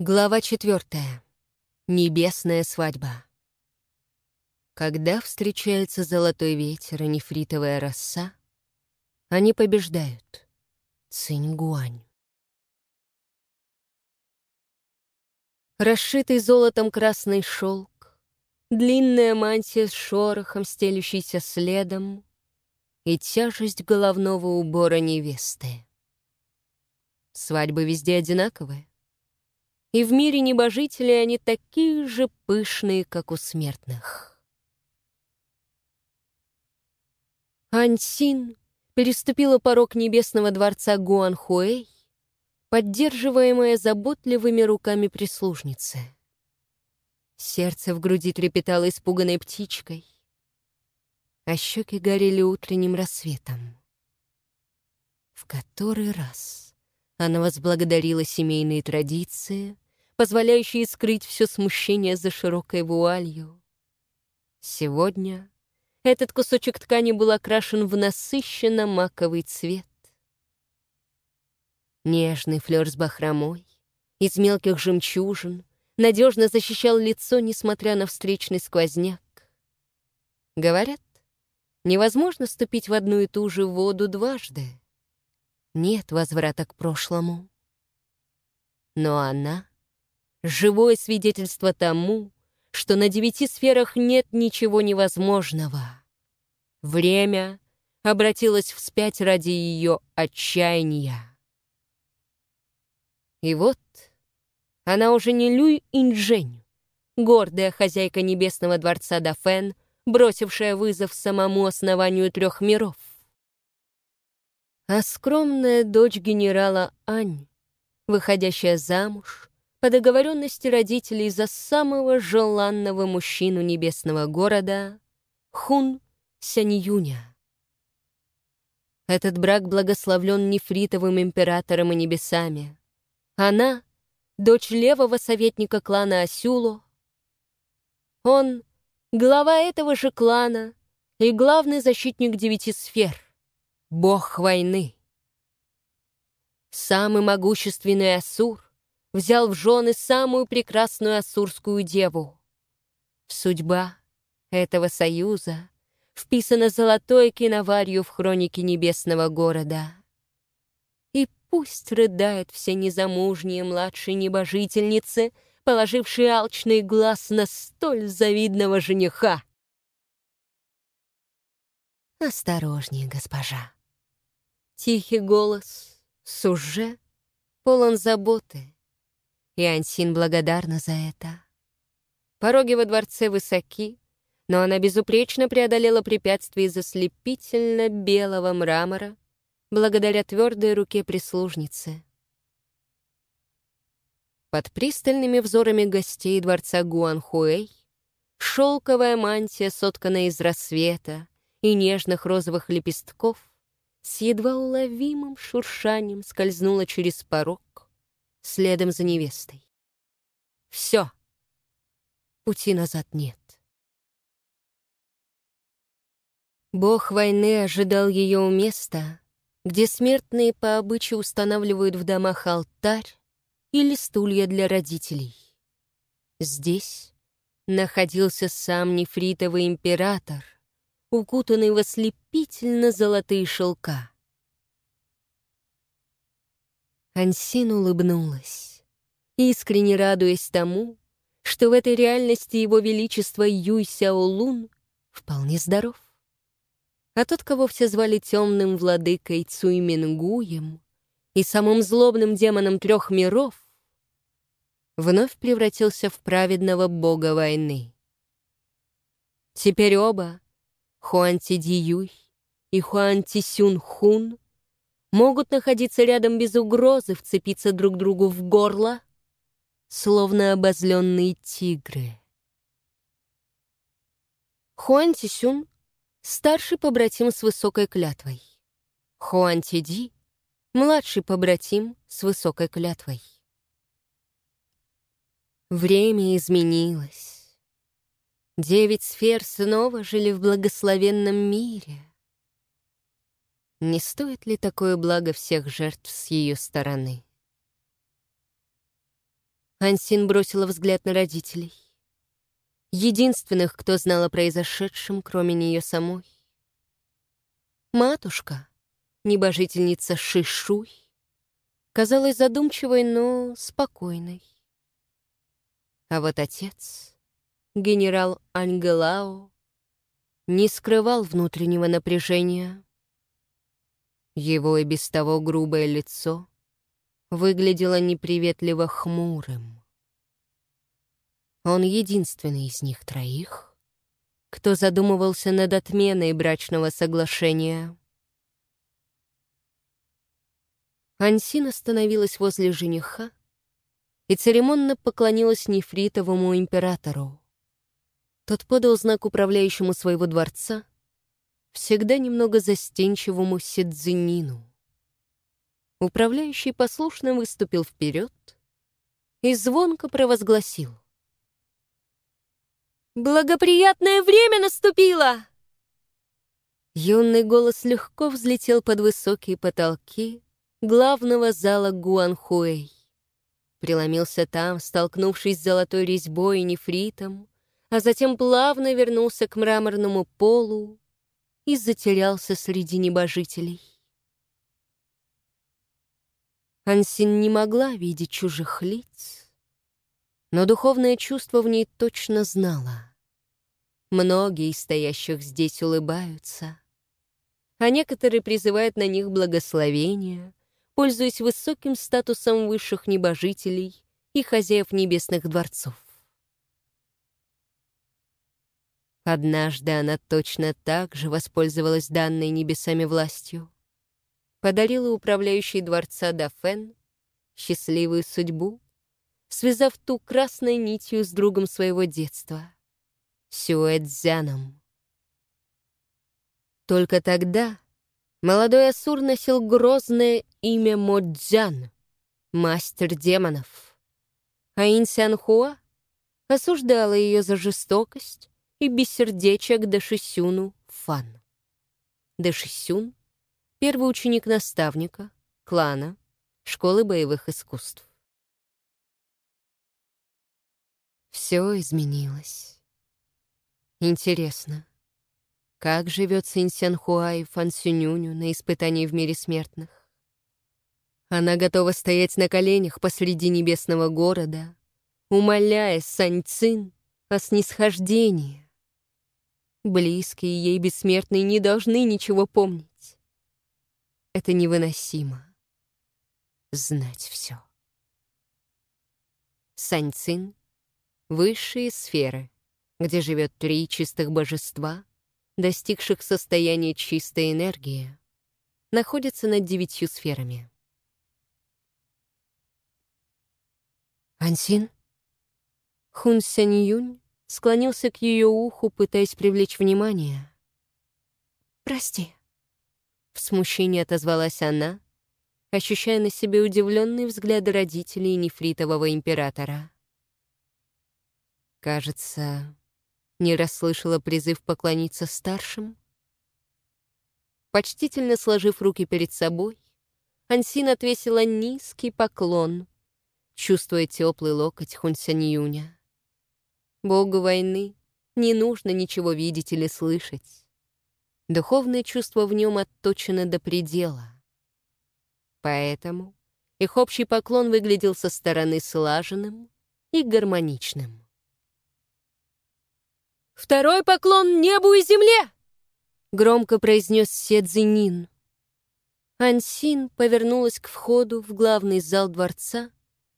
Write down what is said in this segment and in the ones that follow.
Глава четвертая. Небесная свадьба. Когда встречается золотой ветер и нефритовая роса, они побеждают. Цинь-гуань. Расшитый золотом красный шелк, длинная мантия с шорохом, стелющийся следом, и тяжесть головного убора невесты. Свадьбы везде одинаковые и в мире небожителей они такие же пышные, как у смертных. Ансин переступила порог небесного дворца Гуанхуэй, поддерживаемая заботливыми руками прислужницы. Сердце в груди трепетало испуганной птичкой, а щеки горели утренним рассветом. В который раз она возблагодарила семейные традиции, позволяющие скрыть все смущение за широкой вуалью. Сегодня этот кусочек ткани был окрашен в насыщенно маковый цвет. Нежный флёр с бахромой, из мелких жемчужин, надежно защищал лицо, несмотря на встречный сквозняк. Говорят, невозможно ступить в одну и ту же воду дважды. Нет возврата к прошлому. Но она живое свидетельство тому, что на девяти сферах нет ничего невозможного. Время обратилось вспять ради ее отчаяния. И вот она уже не Люй Инжень, гордая хозяйка небесного дворца Дафен, бросившая вызов самому основанию трех миров. А скромная дочь генерала Ань, выходящая замуж по договоренности родителей за самого желанного мужчину небесного города Хун Сяньюня. Этот брак благословлен нефритовым императором и небесами. Она — дочь левого советника клана Асюло. Он — глава этого же клана и главный защитник девяти сфер, бог войны. Самый могущественный Асур, взял в жены самую прекрасную ассурскую деву. Судьба этого союза вписана золотой киноварью в хронике небесного города. И пусть рыдают все незамужние младшие небожительницы, положившие алчный глаз на столь завидного жениха. «Осторожнее, госпожа!» Тихий голос, суже, полон заботы, и Ансин благодарна за это. Пороги во дворце высоки, но она безупречно преодолела препятствия из ослепительно белого мрамора благодаря твердой руке прислужницы. Под пристальными взорами гостей дворца Гуанхуэй шелковая мантия, сотканная из рассвета и нежных розовых лепестков, с едва уловимым шуршанием скользнула через порог, следом за невестой. Все. Пути назад нет. Бог войны ожидал ее у места, где смертные по обычаю устанавливают в домах алтарь или стулья для родителей. Здесь находился сам нефритовый император, укутанный в ослепительно золотые шелка. Ансин улыбнулась, искренне радуясь тому, что в этой реальности его величество Юй Сяолун вполне здоров. А тот, кого все звали темным владыкой Цуй Мингуем и самым злобным демоном трех миров, вновь превратился в праведного бога войны. Теперь оба, Хуан Ти Ди Юй и Хуан Ти Сюн Хун, могут находиться рядом без угрозы, вцепиться друг другу в горло, словно обозленные тигры. Хуан Тисюн — старший побратим с высокой клятвой. Хуан Тиди — младший побратим с высокой клятвой. Время изменилось. Девять сфер снова жили в благословенном мире — не стоит ли такое благо всех жертв с ее стороны? Ансин бросила взгляд на родителей. Единственных, кто знал о произошедшем, кроме нее самой. Матушка, небожительница Шишуй, казалась задумчивой, но спокойной. А вот отец, генерал Ангелао, не скрывал внутреннего напряжения. Его и без того грубое лицо выглядело неприветливо хмурым. Он единственный из них троих, кто задумывался над отменой брачного соглашения. Ансин остановилась возле жениха и церемонно поклонилась нефритовому императору. Тот подал знак управляющему своего дворца, всегда немного застенчивому Сидзинину. Управляющий послушно выступил вперед и звонко провозгласил. «Благоприятное время наступило!» Юный голос легко взлетел под высокие потолки главного зала Гуанхуэй. Преломился там, столкнувшись с золотой резьбой и нефритом, а затем плавно вернулся к мраморному полу и затерялся среди небожителей. Ансин не могла видеть чужих лиц, но духовное чувство в ней точно знала. Многие стоящих здесь улыбаются, а некоторые призывают на них благословения, пользуясь высоким статусом высших небожителей и хозяев небесных дворцов. Однажды она точно так же воспользовалась данной небесами властью. Подарила управляющей дворца Дафен счастливую судьбу, связав ту красной нитью с другом своего детства, Сюэцзяном. Только тогда молодой Асур носил грозное имя Модзян, мастер демонов, а Инсянхуа осуждала ее за жестокость и бессердечие к Дашисюну Фан. Дашисюн — первый ученик наставника, клана, школы боевых искусств. Все изменилось. Интересно, как живет Синсянхуа и Фан Сюнюню на испытании в мире смертных? Она готова стоять на коленях посреди небесного города, умоляя Сань Цин о снисхождении. Близкие ей бессмертные не должны ничего помнить. Это невыносимо. Знать все. Саньцин — высшие сферы, где живет три чистых божества, достигших состояния чистой энергии, находятся над девятью сферами. Ансин? Хун Сянь Юнь склонился к ее уху, пытаясь привлечь внимание. «Прости», — в смущении отозвалась она, ощущая на себе удивленные взгляды родителей нефритового императора. Кажется, не расслышала призыв поклониться старшим. Почтительно сложив руки перед собой, Ансин отвесила низкий поклон, чувствуя теплый локоть Хунсяньюня. Богу войны не нужно ничего видеть или слышать. Духовное чувство в нем отточено до предела. Поэтому их общий поклон выглядел со стороны слаженным и гармоничным. «Второй поклон небу и земле!» — громко произнес Седзинин. Ансин повернулась к входу в главный зал дворца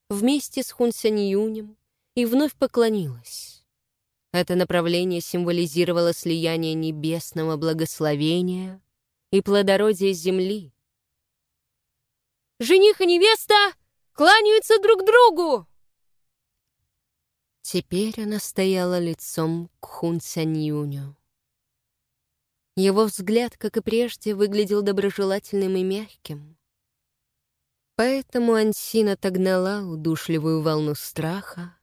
вместе с Хунсяньюнем и вновь поклонилась. Это направление символизировало слияние небесного благословения и плодородия земли. «Жених и невеста кланяются друг другу!» Теперь она стояла лицом к Хун Сяньюню. Его взгляд, как и прежде, выглядел доброжелательным и мягким. Поэтому Ансин отогнала удушливую волну страха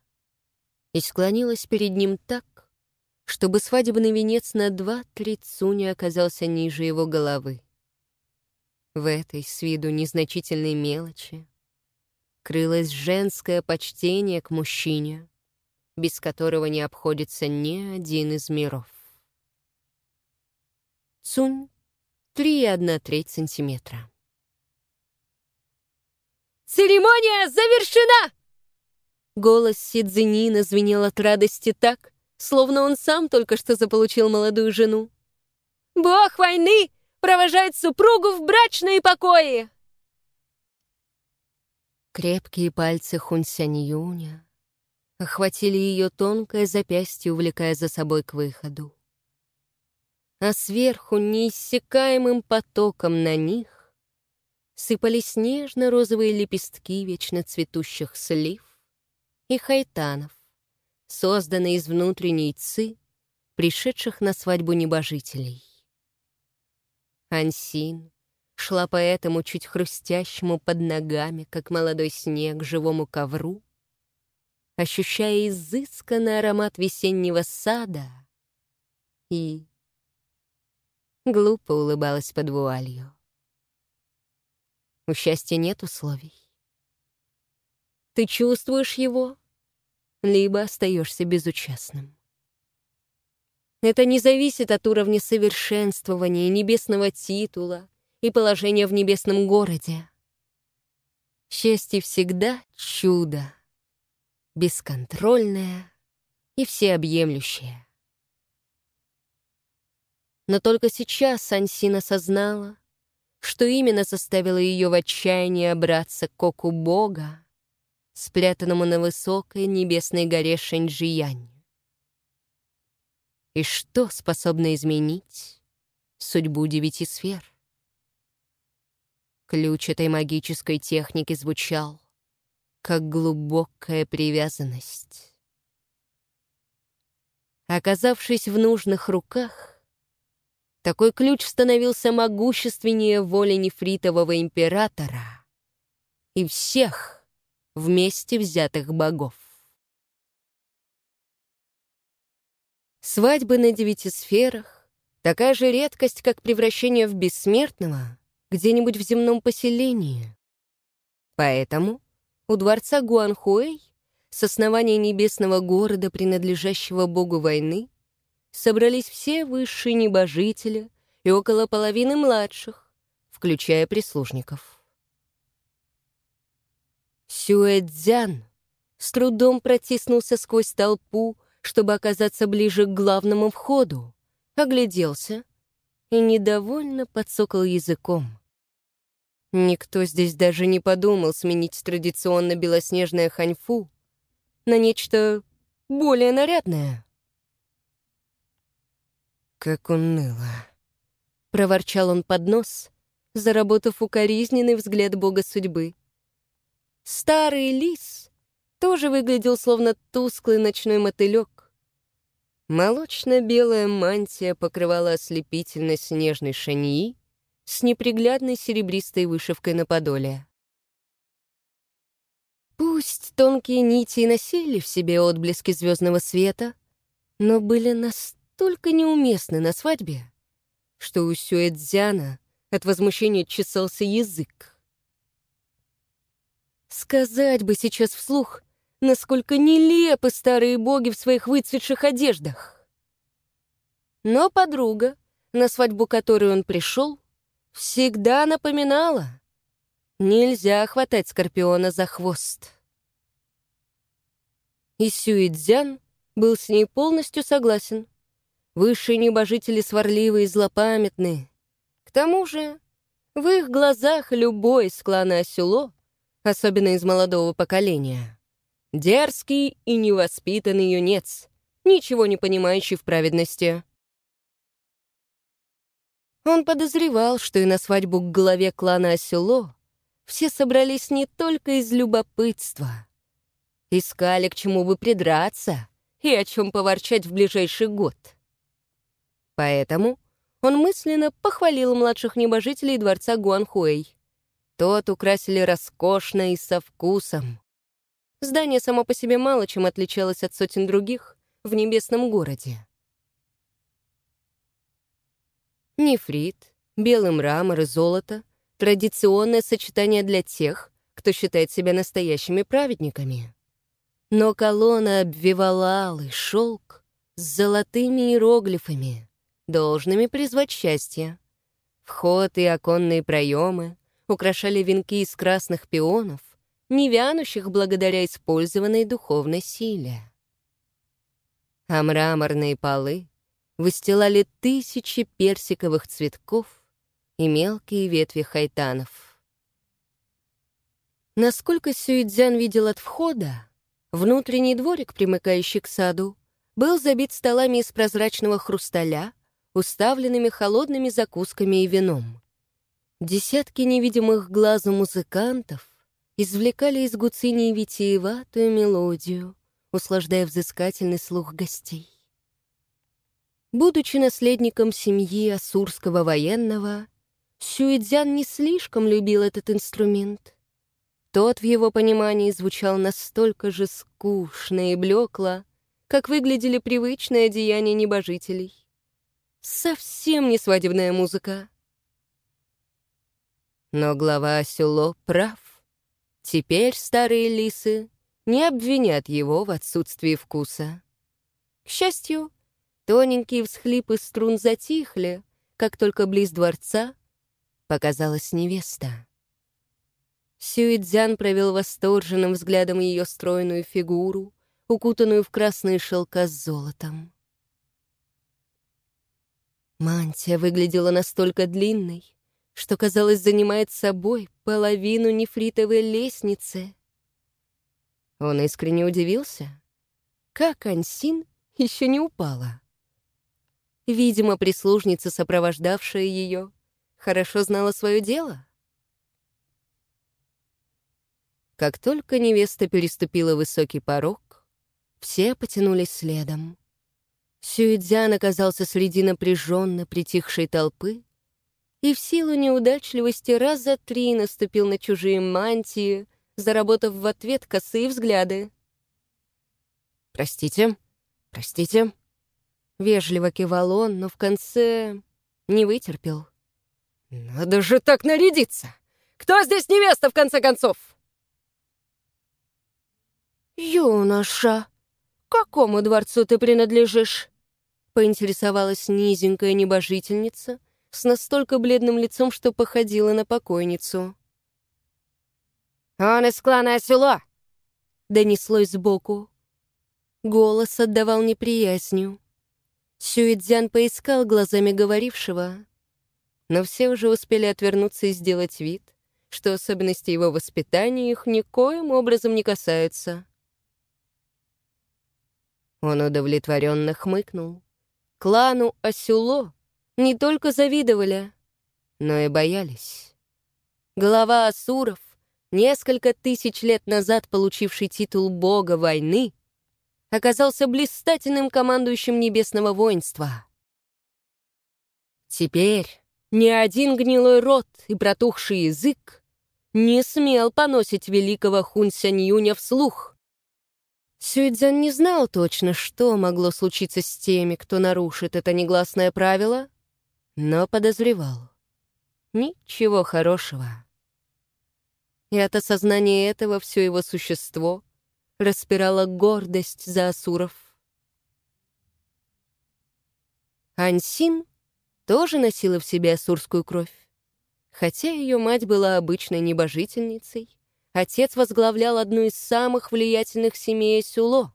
и склонилась перед ним так, чтобы свадебный венец на два-три цуня оказался ниже его головы. В этой с виду незначительной мелочи крылось женское почтение к мужчине, без которого не обходится ни один из миров. Цунь — 3,1 треть сантиметра. «Церемония завершена!» Голос Сидзинина звенел от радости так, словно он сам только что заполучил молодую жену. «Бог войны провожает супругу в брачные покои!» Крепкие пальцы Хунсянь Юня охватили ее тонкое запястье, увлекая за собой к выходу. А сверху неиссякаемым потоком на них сыпались нежно-розовые лепестки вечно цветущих слив и хайтанов, созданные из внутренней ци, пришедших на свадьбу небожителей. Ансин шла по этому чуть хрустящему под ногами, как молодой снег, живому ковру, ощущая изысканный аромат весеннего сада и глупо улыбалась под вуалью. У счастья нет условий. Ты чувствуешь его, либо остаешься безучастным. Это не зависит от уровня совершенствования, небесного титула и положения в небесном городе. Счастье всегда чудо, бесконтрольное и всеобъемлющее. Но только сейчас Ансин осознала, что именно заставило ее в отчаянии обраться к оку Бога, спрятанному на высокой небесной горе Шэньчжиянь. И что способно изменить судьбу девяти сфер? Ключ этой магической техники звучал как глубокая привязанность. Оказавшись в нужных руках, такой ключ становился могущественнее воли нефритового императора и всех, вместе взятых богов. Свадьбы на девяти сферах — такая же редкость, как превращение в бессмертного где-нибудь в земном поселении. Поэтому у дворца Гуанхуэй с основания небесного города, принадлежащего богу войны, собрались все высшие небожители и около половины младших, включая прислужников. Сюэцзян с трудом протиснулся сквозь толпу, чтобы оказаться ближе к главному входу, огляделся и недовольно подсокал языком. Никто здесь даже не подумал сменить традиционно белоснежное ханьфу на нечто более нарядное. «Как уныло!» — проворчал он под нос, заработав укоризненный взгляд бога судьбы. Старый лис тоже выглядел словно тусклый ночной мотылек. Молочно-белая мантия покрывала ослепительно снежной шаньи с неприглядной серебристой вышивкой на подоле. Пусть тонкие нити и носили в себе отблески звездного света, но были настолько неуместны на свадьбе, что у Сюэцзяна от возмущения чесался язык. Сказать бы сейчас вслух, насколько нелепы старые боги в своих выцветших одеждах. Но подруга, на свадьбу которой он пришел, всегда напоминала, нельзя хватать Скорпиона за хвост. И Сюидзян был с ней полностью согласен. Высшие небожители сварливые и злопамятные. К тому же, в их глазах любой из клана Асюло особенно из молодого поколения. Дерзкий и невоспитанный юнец, ничего не понимающий в праведности. Он подозревал, что и на свадьбу к главе клана Осело все собрались не только из любопытства. Искали, к чему бы придраться и о чем поворчать в ближайший год. Поэтому он мысленно похвалил младших небожителей дворца Гуанхуэй. Тот украсили роскошно и со вкусом. Здание само по себе мало чем отличалось от сотен других в небесном городе. Нефрит, белый мрамор и золото — традиционное сочетание для тех, кто считает себя настоящими праведниками. Но колонна обвивала алый шелк с золотыми иероглифами, должными призвать счастье. Вход и оконные проемы украшали венки из красных пионов, не вянущих благодаря использованной духовной силе. А мраморные полы выстилали тысячи персиковых цветков и мелкие ветви хайтанов. Насколько Сюидзян видел от входа, внутренний дворик, примыкающий к саду, был забит столами из прозрачного хрусталя, уставленными холодными закусками и вином. Десятки невидимых глазу музыкантов извлекали из гуцини витиеватую мелодию, услаждая взыскательный слух гостей. Будучи наследником семьи асурского военного, Сюэцзян не слишком любил этот инструмент. Тот в его понимании звучал настолько же скучно и блекло, как выглядели привычные одеяния небожителей. Совсем не свадебная музыка. Но глава Сюло прав. Теперь старые лисы не обвинят его в отсутствии вкуса. К счастью, тоненькие всхлипы струн затихли, как только близ дворца показалась невеста. Сюидзян провел восторженным взглядом ее стройную фигуру, укутанную в красные шелка с золотом. Мантия выглядела настолько длинной, что, казалось, занимает собой половину нефритовой лестницы. Он искренне удивился, как Ансин еще не упала. Видимо, прислужница, сопровождавшая ее, хорошо знала свое дело. Как только невеста переступила высокий порог, все потянулись следом. Сюэцзян оказался среди напряженно притихшей толпы и в силу неудачливости раз за три наступил на чужие мантии, заработав в ответ косые взгляды. «Простите, простите», — вежливо кивал он, но в конце не вытерпел. «Надо же так нарядиться! Кто здесь невеста, в конце концов?» «Юноша, какому дворцу ты принадлежишь?» Поинтересовалась низенькая небожительница с настолько бледным лицом, что походила на покойницу. «Он из клана Асюло!» Донеслось сбоку. Голос отдавал неприязнью. Сюэцзян поискал глазами говорившего, но все уже успели отвернуться и сделать вид, что особенности его воспитания их никоим образом не касаются. Он удовлетворенно хмыкнул. Клану Асюло не только завидовали, но и боялись. Глава Асуров, несколько тысяч лет назад получивший титул бога войны, оказался блистательным командующим небесного воинства. Теперь ни один гнилой рот и протухший язык не смел поносить великого Хун Сянь вслух. Сюэцзян не знал точно, что могло случиться с теми, кто нарушит это негласное правило, но подозревал. Ничего хорошего. И от осознания этого все его существо распирало гордость за Асуров. Ансин тоже носила в себе асурскую кровь. Хотя ее мать была обычной небожительницей, отец возглавлял одну из самых влиятельных семей Сюло.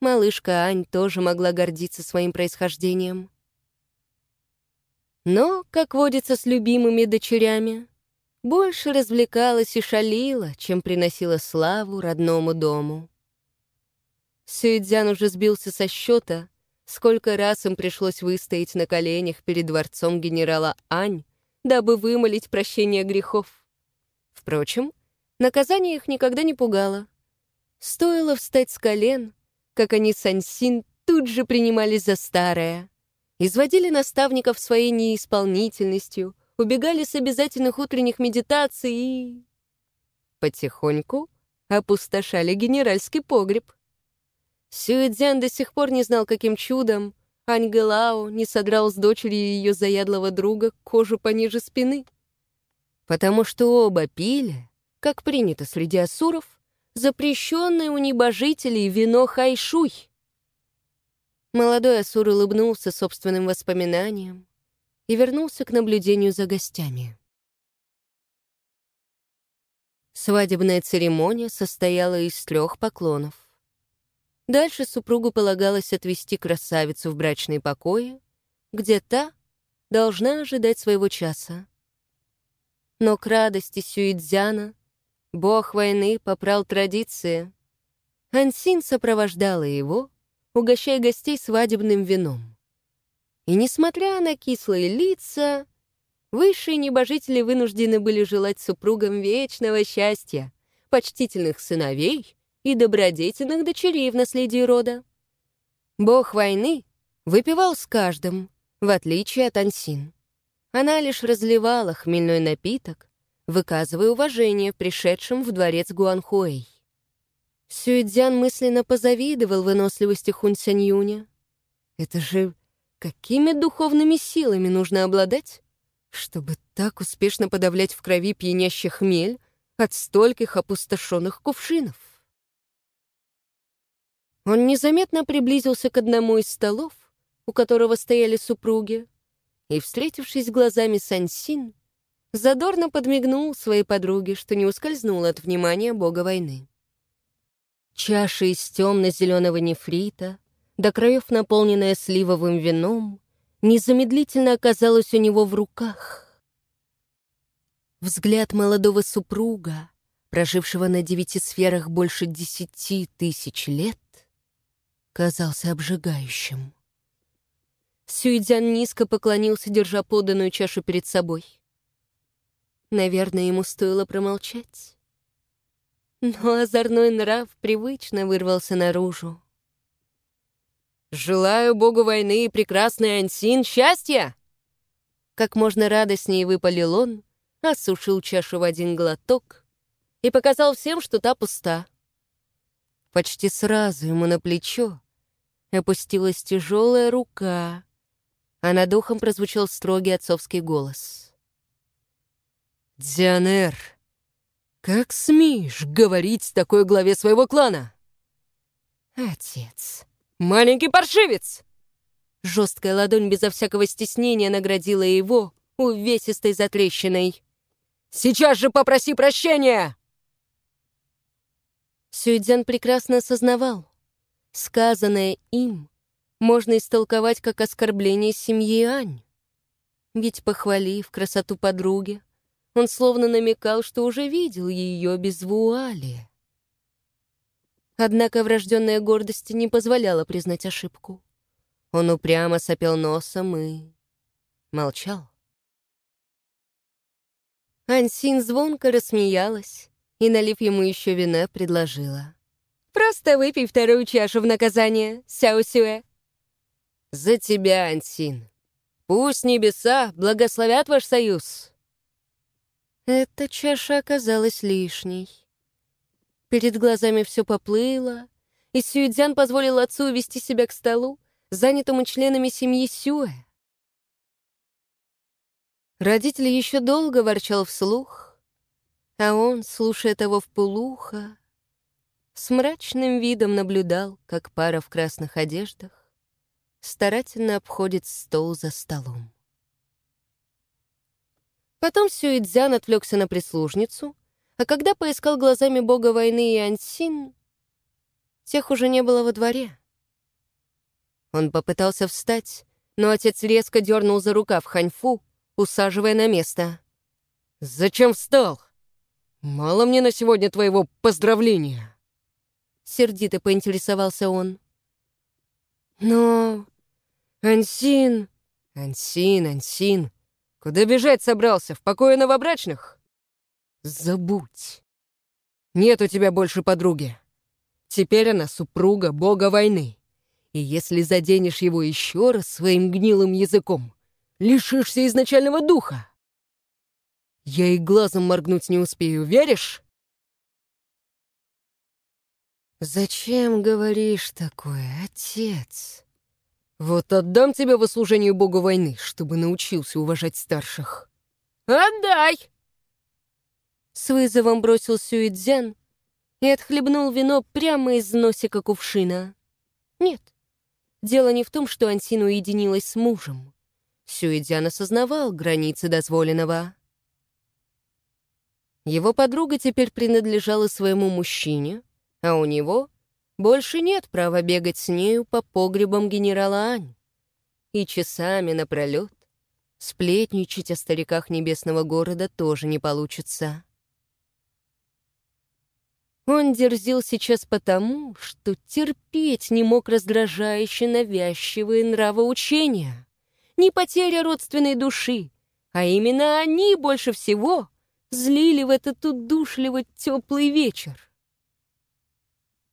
Малышка Ань тоже могла гордиться своим происхождением. Но, как водится с любимыми дочерями, больше развлекалась и шалила, чем приносила славу родному дому. Сюэдзян уже сбился со счета — Сколько раз им пришлось выстоять на коленях перед дворцом генерала Ань, дабы вымолить прощение грехов. Впрочем, наказание их никогда не пугало. Стоило встать с колен, как они с Ансин тут же принимались за старое, изводили наставников своей неисполнительностью, убегали с обязательных утренних медитаций и... потихоньку опустошали генеральский погреб. Сюэцзян до сих пор не знал, каким чудом Ань Гэлао не содрал с дочери ее заядлого друга кожу пониже спины. Потому что оба пили, как принято среди асуров, запрещенное у небожителей вино хайшуй. Молодой асур улыбнулся собственным воспоминаниям и вернулся к наблюдению за гостями. Свадебная церемония состояла из трех поклонов. Дальше супругу полагалось отвести красавицу в брачные покои, где та должна ожидать своего часа. Но к радости Сюидзяна бог войны попрал традиции. Ансин сопровождала его, угощая гостей свадебным вином. И несмотря на кислые лица, высшие небожители вынуждены были желать супругам вечного счастья, почтительных сыновей и добродетельных дочерей в наследии рода. Бог войны выпивал с каждым, в отличие от Ансин. Она лишь разливала хмельной напиток, выказывая уважение пришедшим в дворец Гуанхуэй. Сюэцзян мысленно позавидовал выносливости Хун Юня. Это же какими духовными силами нужно обладать, чтобы так успешно подавлять в крови пьянящий хмель от стольких опустошенных кувшинов? Он незаметно приблизился к одному из столов, у которого стояли супруги, и, встретившись глазами с Ансин, задорно подмигнул своей подруге, что не ускользнуло от внимания бога войны. Чаша из темно-зеленого нефрита, до краев наполненная сливовым вином, незамедлительно оказалась у него в руках. Взгляд молодого супруга, прожившего на девяти сферах больше десяти тысяч лет, казался обжигающим. Сюйдзян низко поклонился, держа поданную чашу перед собой. Наверное, ему стоило промолчать. Но озорной нрав привычно вырвался наружу. «Желаю богу войны и прекрасный Ансин счастья!» Как можно радостнее выпалил он, осушил чашу в один глоток и показал всем, что та пуста. Почти сразу ему на плечо опустилась тяжелая рука, а над ухом прозвучал строгий отцовский голос. «Дианер, как смеешь говорить такой главе своего клана?» «Отец, маленький паршивец!» Жесткая ладонь безо всякого стеснения наградила его увесистой затрещиной. «Сейчас же попроси прощения!» Сюйдзян прекрасно осознавал. Сказанное им можно истолковать как оскорбление семьи Ань. Ведь, похвалив красоту подруги, он словно намекал, что уже видел ее без вуали. Однако врожденная гордость не позволяла признать ошибку. Он упрямо сопел носом и молчал. Ансин звонко рассмеялась и, налив ему еще вина, предложила. «Просто выпей вторую чашу в наказание, Сяосюэ». «За тебя, Ансин. Пусть небеса благословят ваш союз». Эта чаша оказалась лишней. Перед глазами все поплыло, и Сюэдзян позволил отцу увести себя к столу, занятому членами семьи Сюэ. Родитель еще долго ворчал вслух, а он, слушая того в полухо, с мрачным видом наблюдал, как пара в красных одеждах старательно обходит стол за столом. Потом Сюидзян отвлекся на прислужницу, а когда поискал глазами бога войны и Ансин, тех уже не было во дворе. Он попытался встать, но отец резко дернул за рукав Ханьфу, усаживая на место. «Зачем встал? Мало мне на сегодня твоего поздравления!» Сердито поинтересовался он. «Но «Ансин! Ансин, Ансин! Куда бежать собрался? В покое новобрачных?» «Забудь! Нет у тебя больше подруги. Теперь она супруга бога войны. И если заденешь его еще раз своим гнилым языком, лишишься изначального духа. Я и глазом моргнуть не успею, веришь?» «Зачем говоришь такое, отец?» Вот отдам тебя в услужение богу войны, чтобы научился уважать старших. Отдай! С вызовом бросил Сюидзян и отхлебнул вино прямо из носика кувшина. Нет, дело не в том, что Ансин уединилась с мужем. Сюидзян осознавал границы дозволенного. Его подруга теперь принадлежала своему мужчине, а у него больше нет права бегать с нею по погребам генерала Ань. И часами напролет сплетничать о стариках небесного города тоже не получится. Он дерзил сейчас потому, что терпеть не мог раздражающе навязчивые нравоучения. Не потеря родственной души, а именно они больше всего злили в этот удушливо теплый вечер.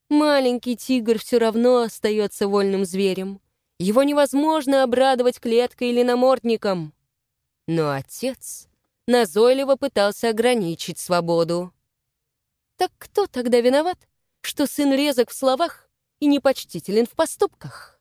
Маленький тигр все равно остается вольным зверем. Его невозможно обрадовать клеткой или намордником. Но отец назойливо пытался ограничить свободу. Так кто тогда виноват, что сын резок в словах и непочтителен в поступках?